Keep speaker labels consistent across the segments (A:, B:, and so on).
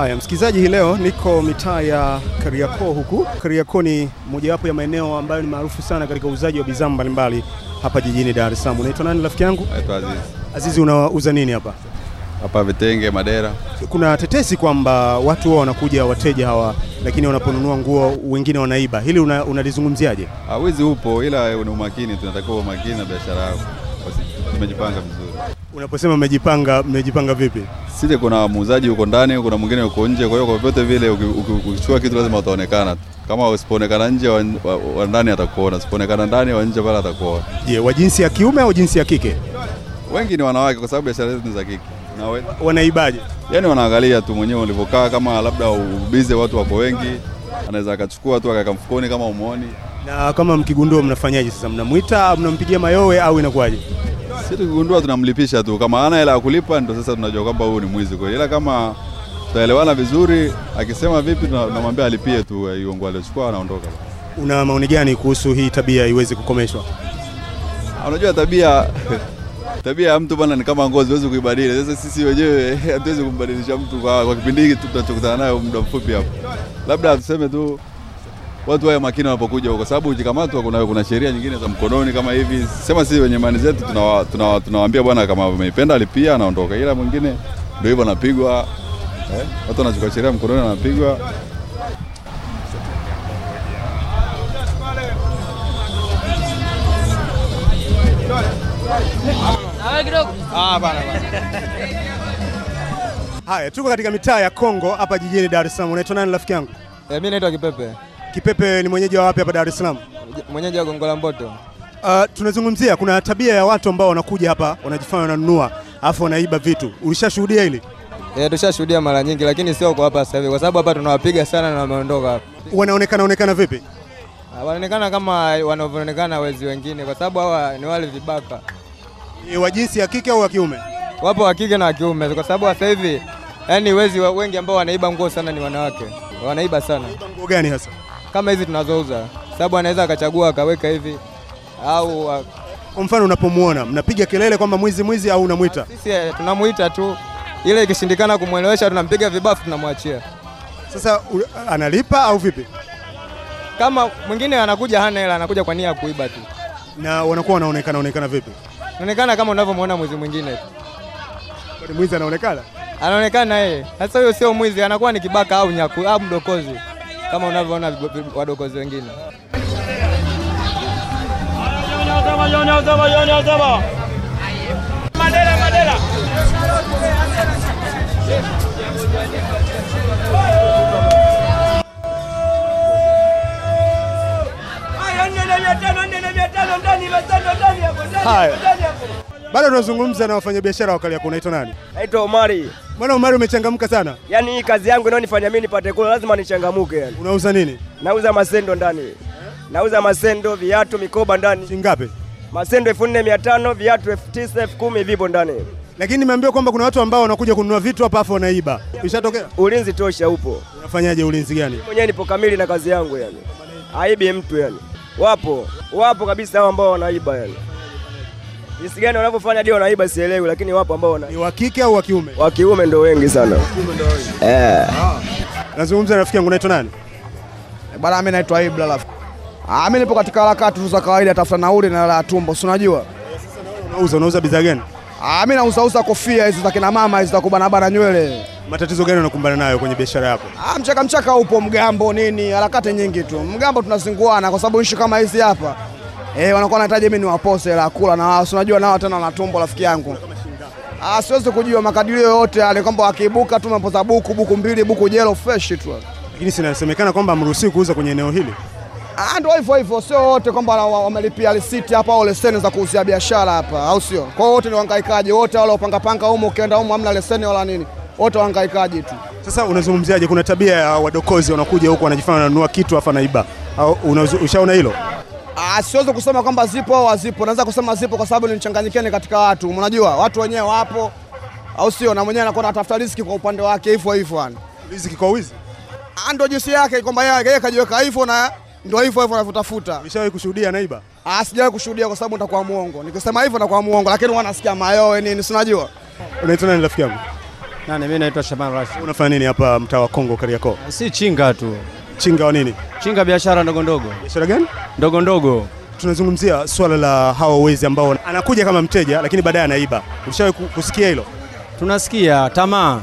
A: Haya, msikilizaji, hii leo niko mitaa ya Kariakoo huku. Kariakoo ni mojawapo ya maeneo ambayo ni maarufu sana katika uuzaji wa bidhaa mbalimbali hapa jijini Dar es Salaam. Unaitwa nani rafiki yangu?
B: Naitwa Aziz.
A: Azizi, unauza nini hapa?
B: Hapa vitenge, madera.
A: Kuna tetesi kwamba watu wao wanakuja wateja hawa, lakini wanaponunua nguo wengine wanaiba. Hili unalizungumziaje?
B: Una Wizi upo ila ni umakini, tunatakiwa umakini na biashara yako. Tumejipanga vizuri.
A: Unaposema mmejipanga, mmejipanga vipi?
B: Sije kuna muuzaji huko ndani, kuna mwingine uko nje, kwa hiyo kwa vyote vile uki- uki- ukichukua kitu lazima utaonekana. Kama usipoonekana nje, wa, wa, wa ndani atakuona, usipoonekana ndani, wa nje pale atakuona.
A: Je, wa jinsi ya kiume au jinsi ya kike?
B: Wengi ni wanawake kwa sababu biashara zetu ni za kike. Na we,
A: Wanaibaje?
B: yani wanaangalia tu mwenyewe ulivyokaa, kama labda ubize, watu wako wengi, anaweza akachukua tu akaweka mfukoni kama umuoni.
A: Na kama mkigundua mnafanyaje sasa? Mnamwita, mnampigia mayowe au inakuwaje?
B: Sisi tukigundua tunamlipisha tu, kama ana hela ya kulipa ndo sasa tunajua kwamba huyu ni mwizi kweli, ila kama tutaelewana vizuri, akisema vipi tuna- tunamwambia alipie tu hiyo nguo aliyochukua, anaondoka.
A: Una maoni gani kuhusu hii tabia iweze kukomeshwa?
B: Ah, Unajua tabia tabia ya mtu bwana ni kama ngozi, huwezi kuibadili. Sasa sisi wenyewe hatuwezi kumbadilisha mtu kwa, kwa kipindi hiki tu tunachokutana nayo muda mfupi hapo, labda tuseme tu watu wawe makini wanapokuja, kwa sababu ukikamatwa kuna, kuna sheria nyingine za mkononi kama hivi. Sema sisi wenye imani zetu tunawa- tuna, tunawaambia bwana, kama ameipenda alipia, anaondoka, ila mwingine ndio hivyo anapigwa eh, watu wanachukua sheria mkononi, anapigwa.
A: Haya, tuko katika mitaa ya Kongo hapa jijini Dar es Salaam. Unaitwa nani rafiki yangu?
C: Eh, mimi naitwa Kipepe,
A: Kipepe ni mwenyeji wa wapi hapa Dar es Salaam?
C: mwenyeji wa Gongo la Mboto.
A: Uh, tunazungumzia kuna tabia ya watu ambao wanakuja hapa wanajifanya wananunua alafu wanaiba vitu. Ulishashuhudia hili?
C: Eh, tushashuhudia mara nyingi, lakini sio kwa hapa sasa hivi, kwa sababu hapa tunawapiga sana na wameondoka hapa.
A: Wanaonekana onekana vipi?
C: Uh, Wanaonekana kama wanavyoonekana wezi wengine, kwa sababu hawa ni wale vibaka,
A: Ni wa jinsi ya kike au wa kiume?
C: wapo wa kike na wa kiume, kwa sababu sasa hivi yani wezi wengi ambao wanaiba nguo sana ni wanawake, wanaiba sana
A: Nguo gani hasa?
C: Kama hizi tunazouza, sababu anaweza akachagua akaweka hivi au
A: Kwa mfano unapomuona mnapiga kelele kwamba mwizi mwizi au unamwita?
C: sisi eh, tunamuita tu, ile ikishindikana kumwelewesha tunampiga vibafu, tunamwachia.
A: Sasa u, analipa au vipi?
C: Kama mwingine anakuja hana hela, anakuja kwa nia ya kuiba tu.
A: Na wanakuwa wanaonekana onekana vipi?
C: Naonekana kama unavyomwona mwizi mwingine tu.
A: Kwani mwizi anaonekana?
C: Anaonekana yeye. Sasa huyo sio mwizi, anakuwa ni kibaka au nyaku au mdokozi. Kama unavyoona wadokozi wengine.
A: Haya. Bado tunazungumza na wafanyabiashara wa Kariakoo. Unaitwa nani?
D: Naitwa Omari.
A: Bwana Omari, umechangamka sana.
D: Yaani hii kazi yangu inayonifanya mimi nipate kula lazima nichangamuke yani.
A: Unauza nini?
D: Nauza masendo ndani. Nauza masendo, viatu, mikoba ndani.
A: Shingapi?
D: Masendo elfu nne mia tano, viatu elfu tisa, elfu kumi vipo ndani.
A: Lakini nimeambiwa kwamba kuna watu ambao wanakuja kununua vitu hapa afu wanaiba. Ishatokea?
D: Ulinzi tosha upo.
A: Unafanyaje ulinzi gani?
D: Mwenyewe nipo kamili na kazi yangu yani. Aibi mtu yani. Wapo, wapo kabisa hao ambao wanaiba yani. Jinsi gani wanavyofanya ndio wanaiba sielewi, lakini wapo ambao wana
A: Ni wa kike au wa kiume?
D: wa kiume ndio wengi sana. Eh.
A: Nazungumza na rafiki yangu, naitwa nani?
E: Bwana mimi naitwa Ibra rafiki. Ah, mimi nipo katika harakati tu za kawaida, tafuta nauli na la tumbo, si unajua?
A: Unauza unauza bidhaa gani?
E: Ah, mimi nauzauza kofia hizo za kina mama hizo za kubanabana nywele.
A: Matatizo gani unakumbana nayo kwenye biashara yako?
E: Ah, mchaka mchaka upo mgambo nini, harakati nyingi tu. Mgambo tunazinguana kwa sababu nchi kama hizi hapa eh, wanakuwa wanahitaji mimi niwapose la kula na wao, si unajua nao tena na tumbo rafiki yangu. Ah, siwezi kujua makadirio yote yale kwamba wakiibuka tu mapoza buku buku mbili buku jelo fresh tu.
A: Lakini sinasemekana kwamba mruhusi kuuza kwenye eneo hili.
E: Ah, ndio hivyo hivyo, sio wote kwamba wa- wa- wamelipia risiti hapa au leseni za kuuzia biashara hapa, au sio? Kwa hiyo wote ni wahangaikaji, wote wale wapanga panga humo, ukienda humo hamna leseni wala nini, wote wahangaikaji tu.
A: Sasa unazungumziaje? Kuna tabia ya wadokozi wanakuja huku wanajifanya wananunua kitu afa naiba, au ushaona hilo?
E: Ah, siwezi kusema kwamba zipo au hazipo, naweza kusema zipo kwa sababu nichanganyikeni katika watu, unajua watu wenyewe wapo, au sio? Na mwenyewe anakuwa anatafuta riziki kwa upande wake hivyo hivyo yani.
A: Riziki kwa wizi.
E: Ah, ndio jinsi yake kwamba yeye yeye kajiweka hivyo na ndio hivyo hivyo anavyotafuta.
A: Umeshawahi kushuhudia naiba?
E: Ah, sijawahi kushuhudia kwa sababu nitakuwa muongo. Nikisema hivyo nitakuwa muongo, lakini wanasikia mayowe nini, si unajua?
A: Unaitwa nani rafiki yangu?
C: Nani, mimi naitwa Shaban Rashid.
A: Unafanya nini hapa mtaa wa Kongo Kariakoo?
C: Si chinga tu,
A: Chinga wa nini?
C: chinga biashara ndogo ndogo
A: Biashara gani?
C: ndogo ndogo.
A: Tunazungumzia swala la hawa wezi ambao anakuja kama mteja lakini baadaye anaiba. Ulishawahi kusikia hilo?
C: Tunasikia tamaa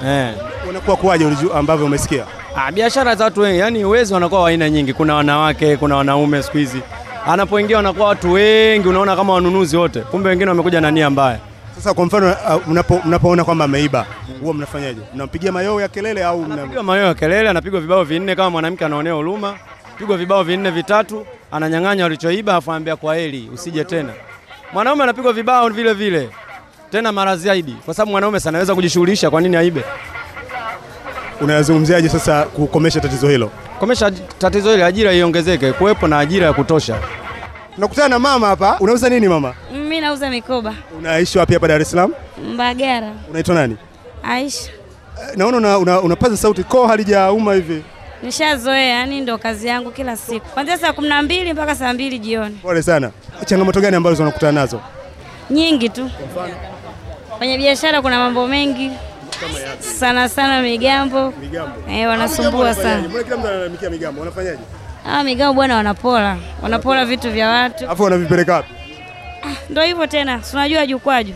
C: Tamaa. eh.
A: Unakuwa kuwaje ambavyo umesikia?
C: Ah, biashara za watu wengi, yani wezi wanakuwa wa aina nyingi. Kuna wanawake, kuna wanaume siku hizi. Anapoingia wanakuwa watu wengi, unaona kama wanunuzi wote, kumbe wengine wamekuja na nia mbaya.
A: Sasa kwa mfano mnapoona mnapo, kwamba ameiba huwa mnafanyaje? Mnampigia mayowe ya kelele au mna...
C: mayowe ya kelele, anapigwa vibao vinne kama mwanamke anaonea huruma, pigwa vibao vinne vitatu, ananyang'anya walichoiba, afu anambia kwa heri, usije tena. Mwanaume anapigwa vibao vile vile tena mara zaidi, kwa sababu mwanaume sana anaweza kujishughulisha, kwa nini aibe?
A: unayazungumziaje sasa kukomesha tatizo hilo?
C: Komesha tatizo hili, ajira iongezeke, kuwepo na ajira ya kutosha.
A: Tunakutana na mama hapa. Unauza nini mama?
F: Mimi nauza mikoba
A: Unaishi wapi hapa Dar es Salaam?
F: Mbagara.
A: Unaitwa nani?
F: Aisha,
A: Eh, Naona una, una, unapaza sauti koo halijauma hivi.
F: nishazoea, yani ndo kazi yangu kila siku, kwanzia saa kumi na mbili mpaka saa mbili jioni.
A: Pole sana. Changamoto gani ambazo unakutana nazo?
F: Nyingi tu. Kwenye biashara kuna mambo mengi sana sana, migambo
A: Migambo.
F: eh, wanasumbua sana.
A: Kila mtu analalamikia migambo? Unafanyaje?
F: Hawa migao bwana, wanapola wanapola vitu vya watu,
A: Alafu wanavipeleka wapi?
F: Ndio hivyo tena, si unajua jukwaju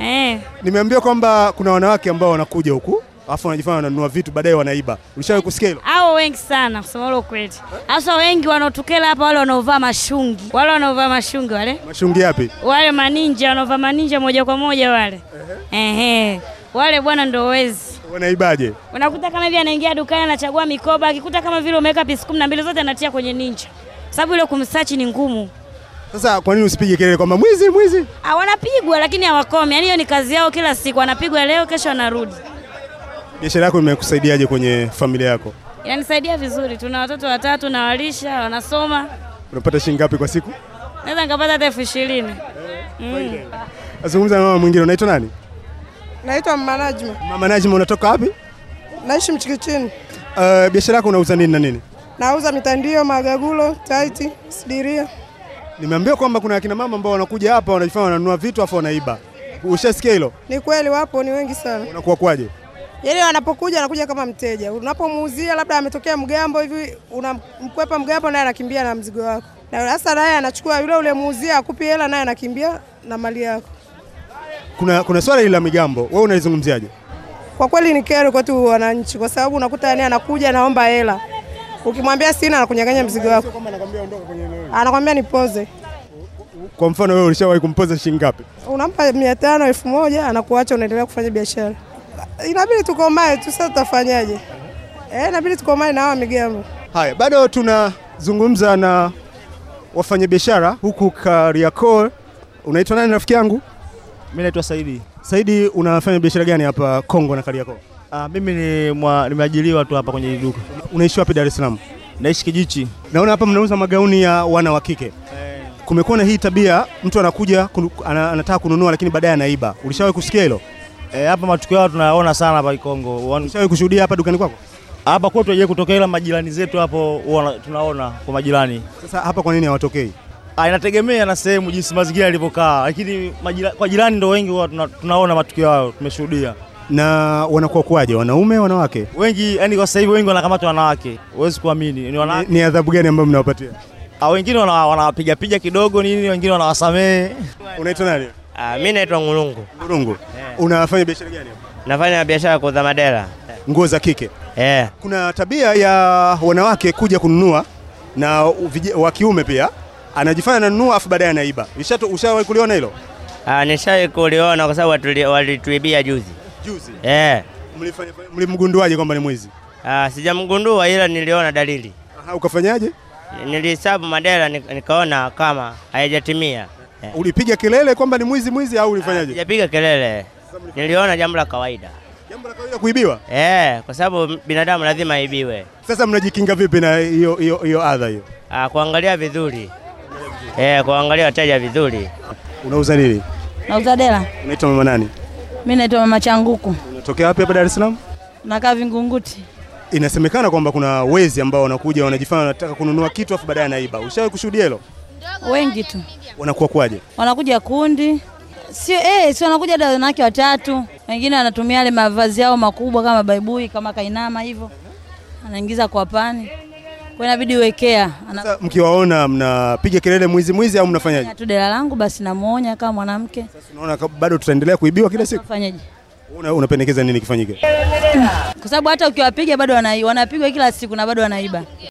F: eh. Eh.
A: Nimeambiwa kwamba kuna wanawake ambao wanakuja huku alafu wanajifanya wananunua vitu baadaye wanaiba. Ulishawahi kusikia hilo?
F: Hao wengi sana kusema ile kweli. hasa wengi wanaotukela hapa, wale wanaovaa mashungi, wale wanaovaa mashungi wale
A: Mashungi yapi?
F: wale maninja wanaovaa maninja moja kwa moja wale ehe, wale bwana ndio wezi.
A: Wanaibaje?
F: Unakuta kama hivi anaingia dukani anachagua mikoba, akikuta kama vile umeweka pisi kumi na mbili zote anatia kwenye ninja, sababu ile kumsachi ni ngumu.
A: Sasa kwa nini usipige kelele kwamba mwizi mwizi?
F: Ah, wanapigwa lakini hawakomi, yaani hiyo ni kazi yao kila siku, wanapigwa leo, kesho wanarudi.
A: Biashara yako imekusaidiaje kwenye familia yako?
F: Inanisaidia vizuri, tuna watoto watatu na walisha wanasoma,
A: Unapata shilingi ngapi kwa siku?
F: naweza nikapata hata elfu ishirini.
A: Azungumza na mama mwingine, unaitwa nani?
G: Naitwa Manajma,
A: Mama Najma, unatoka wapi?
G: naishi Mchikichini,
A: Uh, biashara yako unauza nini na nini?
G: nauza mitandio, magagulo, taiti, sidiria.
A: Nimeambiwa kwamba kuna akina mama ambao wanakuja hapa wanajifanya wananunua vitu afu wanaiba. Ushasikia hilo?
G: Ni kweli wapo, ni wengi sana.
A: Unakuwa kwaje?
G: Yaani wanapokuja anakuja kama mteja, unapomuuzia labda ametokea mgambo hivi, unamkwepa mgambo, naye anakimbia na mzigo wako, na sasa naye anachukua yule ule muuzia akupi hela, naye anakimbia na mali yako.
A: Kuna kuna swala hili la migambo, wewe unalizungumziaje?
G: Kwa kweli ni kero kwetu wananchi, kwa sababu unakuta yani anakuja anaomba hela, ukimwambia sina, anakunyang'anya mzigo wako, anakwambia nipoze.
A: Kwa mfano wewe ulishawahi kumpoza shilingi ngapi?
G: unampa mia tano elfu moja anakuacha unaendelea kufanya biashara. Inabidi tukomae tu, sasa tutafanyaje? Eh, inabidi tukomae na hawa migambo.
A: Haya, bado tunazungumza na wafanyabiashara huku Kariakoo. Unaitwa nani rafiki yangu?
H: Mimi naitwa Saidi.
A: Saidi, unafanya biashara gani hapa Kongo na Kariakoo?
H: Ah, mimi ni nimeajiriwa tu hapa kwenye duka.
A: Unaishi wapi Dar es Salaam?
H: Naishi Kijichi.
A: Naona hapa mnauza magauni ya wana wa kike. Kumekuwa na hii tabia, mtu anakuja anataka kununua lakini baadaye anaiba. Ulishawahi kusikia hilo?
H: Eh, hapa matukio hayo tunayaona sana hapa Kongo.
A: Ulishawahi kushuhudia hapa dukani kwako?
H: Hapa kwetu hajawahi kutokea ila majirani zetu hapo tunaona kwa majirani.
A: Sasa hapa kwa nini hawatokei?
H: Ah, inategemea na sehemu jinsi mazingira yalivyokaa, lakini majira, kwa jirani ndo wengi huwa tuna, tunaona matukio hayo tumeshuhudia.
A: Na wanakuwa kuwaje, wanaume wanawake?
H: Wengi yani kwa sasa hivi wengi wanakamatwa wanawake. Huwezi kuamini. Ni
A: Ni,
H: wanawake.
A: ni adhabu gani ambayo mnawapatia?
H: Ah, wengine wana- wanawapiga piga kidogo nini, wengine wanawasamehe.
A: Unaitwa nani?
I: Ah, mimi naitwa Ngulungu,
A: Ngurungu. Unafanya biashara gani hapa?
I: nafanya biashara ya kuuza madera
A: Nguo za kike.
I: eh.
A: Kuna tabia ya wanawake kuja kununua na wa kiume pia anajifanya ananunua afu baadaye anaiba. Ushawahi kuliona hilo?
I: Ah, nishawahi kuliona kwa sababu walituibia juzi
A: Juzi.
I: eh.
A: Mlimgunduaje kwamba ni mwizi?
I: Ah, sijamgundua ila niliona dalili,
A: Aha, ukafanyaje?
I: nilihesabu madera nikaona kama haijatimia eh.
A: Ulipiga kelele kwamba ni mwizi mwizi au ulifanyaje?
I: Sijapiga kelele, niliona jambo la kawaida
A: Jambo la kawaida kuibiwa.
I: eh, kwa sababu binadamu lazima aibiwe.
A: Sasa mnajikinga vipi na hiyo hiyo hiyo adha hiyo?
I: Ah, kuangalia vizuri eh, kuangalia wateja vizuri.
A: Unauza nini?
J: Nauza dela.
A: Unaitwa mama nani?
J: Mimi naitwa Mama Changuku,
A: Unatokea wapi hapa Dar es Salaam?
J: nakaa Vingunguti.
A: Inasemekana kwamba kuna wezi ambao wanakuja wanajifanya wanataka kununua kitu afu baadaye anaiba. Ushawahi kushuhudia hilo?
J: Wengi tu
A: Wanakuwa kwaje?
J: wanakuja kundi, sio eh, sio wanakuja wanawake watatu Wengine wanatumia yale mavazi yao makubwa kama baibui, kama kainama hivyo, anaingiza kwa pani, kwa inabidi uwekea.
A: Sasa mkiwaona mnapiga kelele mwizi mwizi au mnafanyaje?
J: tu dela langu basi namuonya kama mwanamke,
A: Sasa Unaona bado tutaendelea kuibiwa kila siku.
J: Unafanyaje?
A: Una, unapendekeza nini kifanyike?
J: Kwa sababu hata ukiwapiga bado wanaiba, wanapigwa kila siku na bado wanaiba.